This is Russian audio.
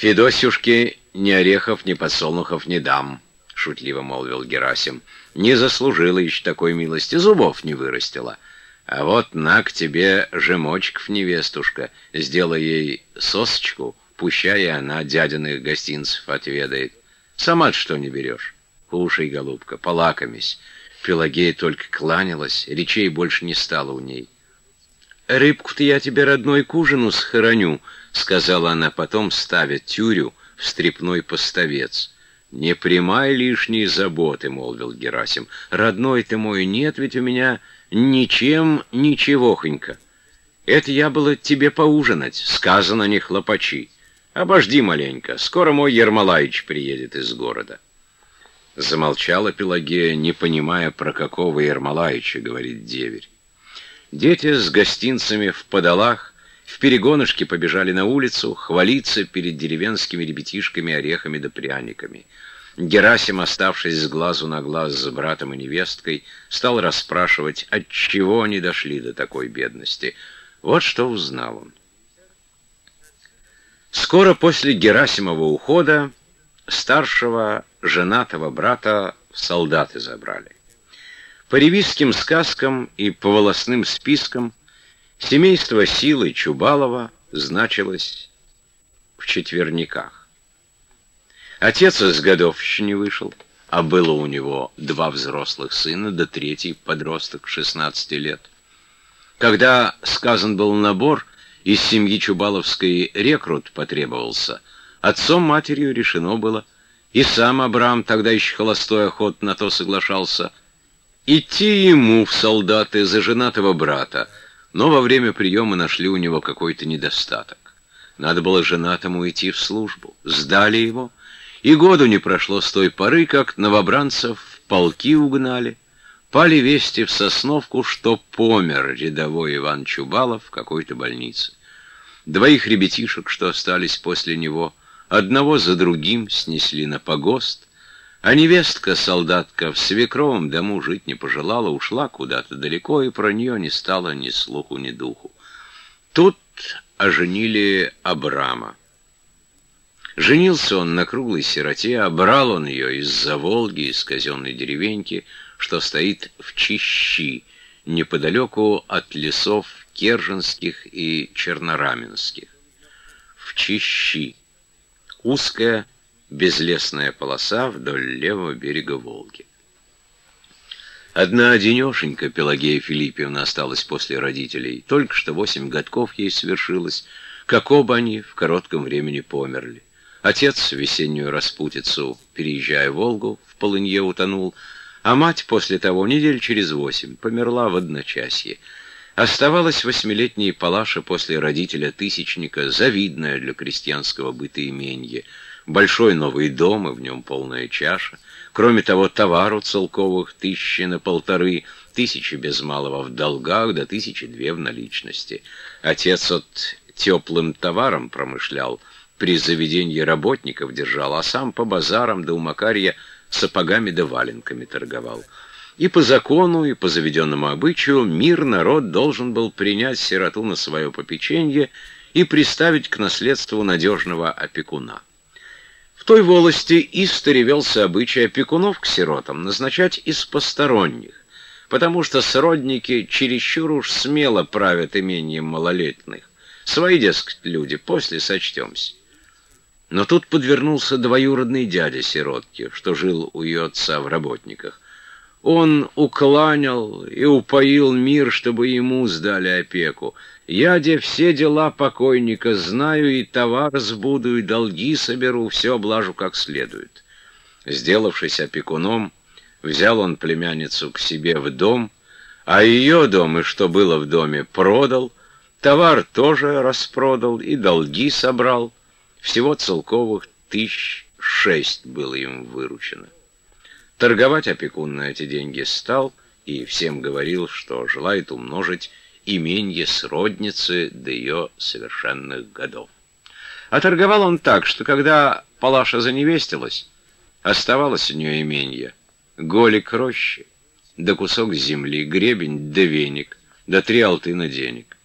Федосюшке ни орехов, ни подсолнухов не дам, — шутливо молвил Герасим. Не заслужила еще такой милости, зубов не вырастила. А вот на к тебе жемочков, невестушка, сделай ей сосочку, пущай она дядиных гостинцев отведает. Сама что не берешь? Кушай, голубка, полакомись. Пелагея только кланялась, речей больше не стало у ней. «Рыбку-то я тебе, родной, к ужину схороню», — сказала она потом, ставя тюрю в стрепной поставец. «Не примай лишние заботы», — молвил Герасим. «Родной ты мой, нет ведь у меня ничем ничегохонька. Это я было тебе поужинать, сказано не хлопачи. Обожди маленько, скоро мой Ермолаич приедет из города». Замолчала Пелагея, не понимая, про какого Ермолаича говорит деверь. Дети с гостинцами в подолах в перегонышке побежали на улицу хвалиться перед деревенскими ребятишками орехами да пряниками. Герасим, оставшись с глазу на глаз с братом и невесткой, стал расспрашивать, от чего они дошли до такой бедности. Вот что узнал он. Скоро после Герасимова ухода старшего женатого брата в солдаты забрали. По ревизским сказкам и по волосным спискам семейство Силы Чубалова значилось в четверниках. Отец из годов еще не вышел, а было у него два взрослых сына, да третий подросток 16 лет. Когда сказан был набор, из семьи Чубаловской рекрут потребовался, отцом-матерью решено было, и сам Абрам, тогда еще холостой охот, на то соглашался, идти ему в солдаты за женатого брата, но во время приема нашли у него какой-то недостаток. Надо было женатому идти в службу. Сдали его, и году не прошло с той поры, как новобранцев в полки угнали. Пали вести в Сосновку, что помер рядовой Иван Чубалов в какой-то больнице. Двоих ребятишек, что остались после него, одного за другим снесли на погост, а невестка-солдатка в свекровом дому жить не пожелала, ушла куда-то далеко, и про нее не стало ни слуху, ни духу. Тут оженили Абрама. Женился он на круглой сироте, а брал он ее из-за Волги, из казенной деревеньки, что стоит в Чищи, неподалеку от лесов Керженских и Чернораменских. В Чищи. Узкая, безлесная полоса вдоль левого берега Волги. Одна одинешенька Пелагея Филиппьевна осталась после родителей. Только что восемь годков ей свершилось, как оба они в коротком времени померли. Отец в весеннюю распутицу, переезжая Волгу, в полынье утонул, а мать после того, недель через восемь, померла в одночасье. Оставалась восьмилетняя Палаша после родителя Тысячника, завидная для крестьянского быта именье — большой новый дом, и в нем полная чаша. Кроме того, товару целковых тысячи на полторы, тысячи без малого в долгах, да тысячи две в наличности. Отец от теплым товаром промышлял, при заведении работников держал, а сам по базарам да у Макарья сапогами да валенками торговал. И по закону, и по заведенному обычаю мир народ должен был принять сироту на свое попечение и приставить к наследству надежного опекуна. В той волости истори велся обычай опекунов к сиротам назначать из посторонних, потому что сродники чересчур уж смело правят имением малолетних. Свои, дескать, люди, после сочтемся. Но тут подвернулся двоюродный дядя сиротки, что жил у ее отца в работниках. Он укланял и упоил мир, чтобы ему сдали опеку. Я, де все дела покойника знаю, и товар сбуду, и долги соберу, все облажу как следует. Сделавшись опекуном, взял он племянницу к себе в дом, а ее дом и что было в доме продал, товар тоже распродал и долги собрал. Всего целковых тысяч шесть было им выручено. Торговать опекун на эти деньги стал и всем говорил, что желает умножить именье сродницы до ее совершенных годов. А торговал он так, что когда Палаша заневестилась, оставалось у нее именье, голик рощи, да кусок земли, гребень да веник, да три алтына денег.